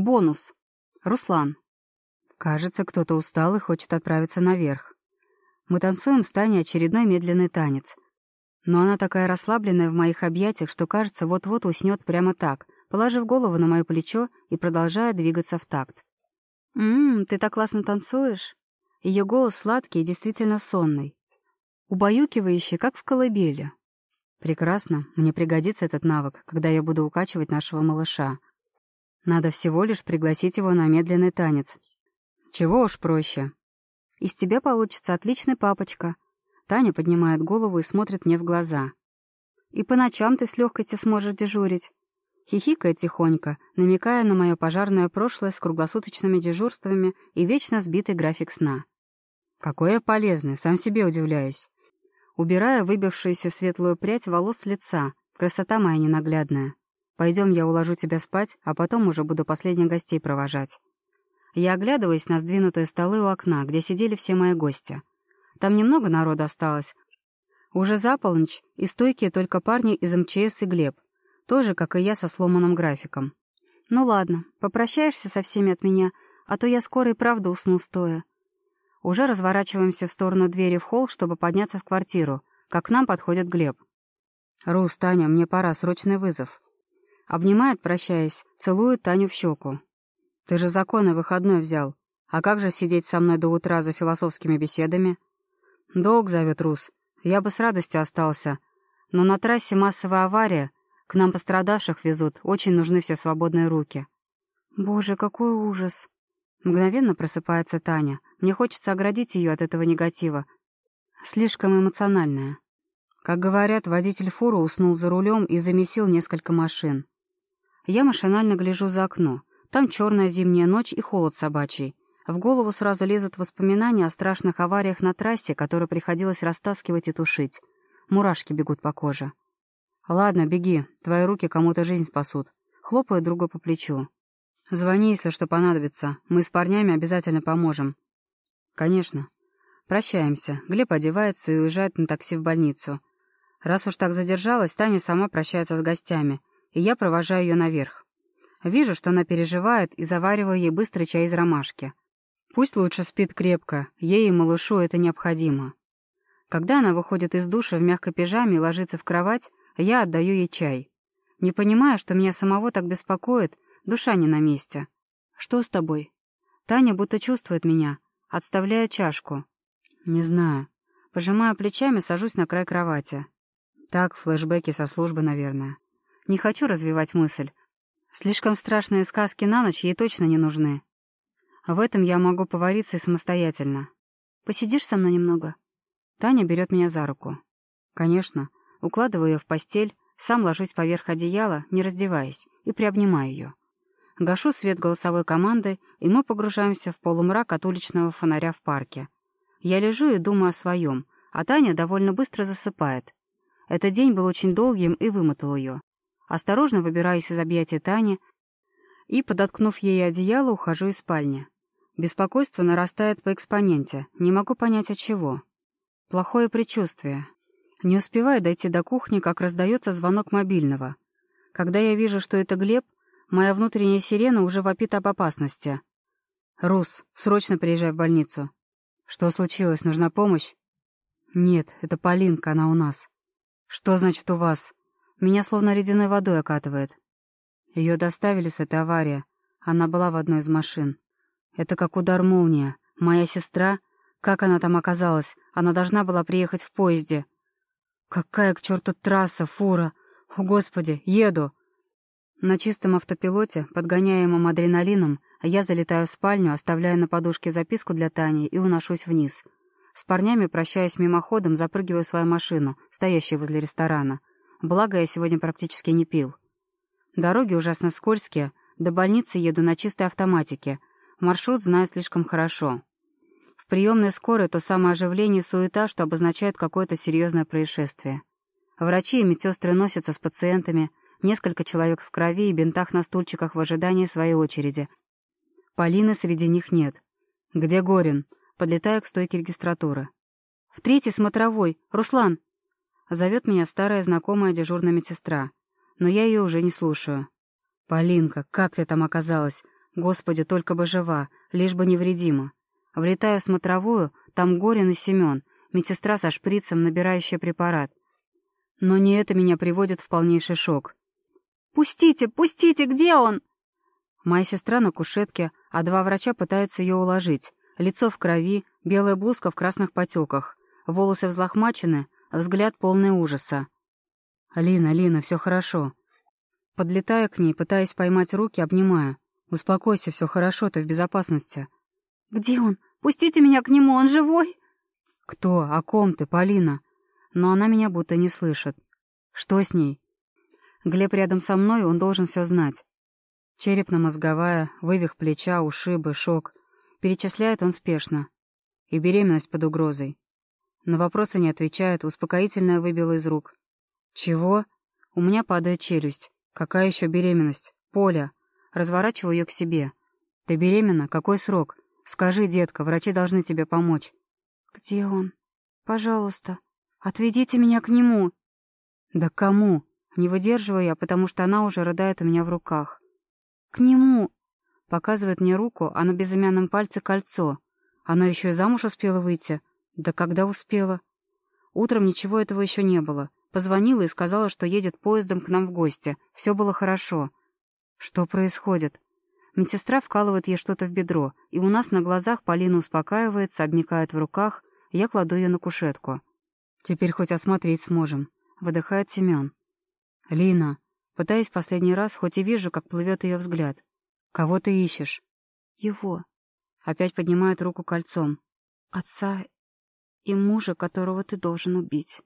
Бонус. Руслан. Кажется, кто-то устал и хочет отправиться наверх. Мы танцуем с Таней очередной медленный танец. Но она такая расслабленная в моих объятиях, что, кажется, вот-вот уснет прямо так, положив голову на мое плечо и продолжая двигаться в такт. «Ммм, ты так классно танцуешь!» Ее голос сладкий и действительно сонный. Убаюкивающий, как в колыбели. Прекрасно, мне пригодится этот навык, когда я буду укачивать нашего малыша. Надо всего лишь пригласить его на медленный танец. Чего уж проще. Из тебя получится отличный папочка. Таня поднимает голову и смотрит мне в глаза. И по ночам ты с легкостью сможешь дежурить. Хихикает тихонько, намекая на мое пожарное прошлое с круглосуточными дежурствами и вечно сбитый график сна. Какой я полезный, сам себе удивляюсь. Убирая выбившуюся светлую прядь волос с лица, красота моя ненаглядная. Пойдем, я уложу тебя спать, а потом уже буду последних гостей провожать. Я оглядываюсь на сдвинутые столы у окна, где сидели все мои гости. Там немного народа осталось. Уже за полночь, и стойкие только парни из МЧС и Глеб. Тоже, как и я, со сломанным графиком. Ну ладно, попрощаешься со всеми от меня, а то я скоро и правда усну стоя. Уже разворачиваемся в сторону двери в холл, чтобы подняться в квартиру, как к нам подходит Глеб. «Рус, Таня, мне пора, срочный вызов». Обнимает, прощаясь, целует Таню в щеку. «Ты же законный выходной взял. А как же сидеть со мной до утра за философскими беседами?» «Долг зовет Рус. Я бы с радостью остался. Но на трассе массовая авария. К нам пострадавших везут. Очень нужны все свободные руки». «Боже, какой ужас!» Мгновенно просыпается Таня. Мне хочется оградить ее от этого негатива. Слишком эмоциональная. Как говорят, водитель фуры уснул за рулем и замесил несколько машин. Я машинально гляжу за окно. Там черная зимняя ночь и холод собачий. В голову сразу лезут воспоминания о страшных авариях на трассе, которые приходилось растаскивать и тушить. Мурашки бегут по коже. «Ладно, беги, твои руки кому-то жизнь спасут». Хлопаю друга по плечу. Звони, если что понадобится. Мы с парнями обязательно поможем. Конечно. Прощаемся. Глеб одевается и уезжает на такси в больницу. Раз уж так задержалась, Таня сама прощается с гостями, и я провожаю ее наверх. Вижу, что она переживает, и завариваю ей быстрый чай из ромашки. Пусть лучше спит крепко, ей и малышу это необходимо. Когда она выходит из душа в мягкой пижаме и ложится в кровать, я отдаю ей чай. Не понимая, что меня самого так беспокоит, Душа не на месте. Что с тобой? Таня будто чувствует меня. Отставляет чашку. Не знаю. Пожимая плечами, сажусь на край кровати. Так, флешбеки со службы, наверное. Не хочу развивать мысль. Слишком страшные сказки на ночь ей точно не нужны. В этом я могу повариться и самостоятельно. Посидишь со мной немного? Таня берет меня за руку. Конечно. Укладываю ее в постель, сам ложусь поверх одеяла, не раздеваясь, и приобнимаю ее. Гашу свет голосовой команды, и мы погружаемся в полумрак от уличного фонаря в парке. Я лежу и думаю о своем, а Таня довольно быстро засыпает. Этот день был очень долгим и вымотал ее. Осторожно выбираюсь из объятия Тани и, подоткнув ей одеяло, ухожу из спальни. Беспокойство нарастает по экспоненте, не могу понять от чего. Плохое предчувствие. Не успеваю дойти до кухни, как раздается звонок мобильного. Когда я вижу, что это Глеб, Моя внутренняя сирена уже вопит об опасности. «Рус, срочно приезжай в больницу». «Что случилось? Нужна помощь?» «Нет, это Полинка, она у нас». «Что значит у вас?» Меня словно ледяной водой окатывает. Ее доставили с этой аварии. Она была в одной из машин. Это как удар молния. Моя сестра... Как она там оказалась? Она должна была приехать в поезде. Какая к черту трасса, фура? О, Господи, еду! На чистом автопилоте, подгоняемом адреналином, я залетаю в спальню, оставляю на подушке записку для Тани и уношусь вниз. С парнями, прощаясь мимоходом, запрыгиваю в свою машину, стоящую возле ресторана. Благо, я сегодня практически не пил. Дороги ужасно скользкие, до больницы еду на чистой автоматике. Маршрут знаю слишком хорошо. В приемной скорой то самое оживление суета, что обозначает какое-то серьезное происшествие. Врачи и медсестры носятся с пациентами, Несколько человек в крови и бинтах на стульчиках в ожидании своей очереди. Полины среди них нет. «Где Горин?» Подлетаю к стойке регистратуры. «В третьей смотровой. Руслан!» Зовет меня старая знакомая дежурная медсестра. Но я ее уже не слушаю. «Полинка, как ты там оказалась? Господи, только бы жива, лишь бы невредима. Влетаю в смотровую, там Горин и Семен, медсестра со шприцем, набирающая препарат. Но не это меня приводит в полнейший шок. «Пустите, пустите, где он?» Моя сестра на кушетке, а два врача пытаются ее уложить. Лицо в крови, белая блузка в красных потеках, волосы взлохмачены, взгляд полный ужаса. «Лина, Лина, все хорошо». Подлетая к ней, пытаясь поймать руки, обнимаю. «Успокойся, все хорошо, ты в безопасности». «Где он? Пустите меня к нему, он живой?» «Кто? О ком ты, Полина?» Но она меня будто не слышит. «Что с ней?» Глеб рядом со мной, он должен все знать. Черепно-мозговая, вывих плеча, ушибы, шок. Перечисляет он спешно. И беременность под угрозой. На вопросы не отвечает, успокоительное выбило из рук. «Чего?» У меня падает челюсть. «Какая еще беременность?» «Поля». Разворачиваю ее к себе. «Ты беременна? Какой срок? Скажи, детка, врачи должны тебе помочь». «Где он? Пожалуйста, отведите меня к нему». «Да кому?» Не выдерживаю я, потому что она уже рыдает у меня в руках. «К нему!» Показывает мне руку, а на безымянном пальце кольцо. Она еще и замуж успела выйти. Да когда успела? Утром ничего этого еще не было. Позвонила и сказала, что едет поездом к нам в гости. Все было хорошо. Что происходит? Медсестра вкалывает ей что-то в бедро, и у нас на глазах Полина успокаивается, обмикает в руках. Я кладу ее на кушетку. Теперь хоть осмотреть сможем. Выдыхает Семен. Лина. Пытаюсь последний раз, хоть и вижу, как плывет ее взгляд. Кого ты ищешь? Его. Опять поднимает руку кольцом. Отца и мужа, которого ты должен убить.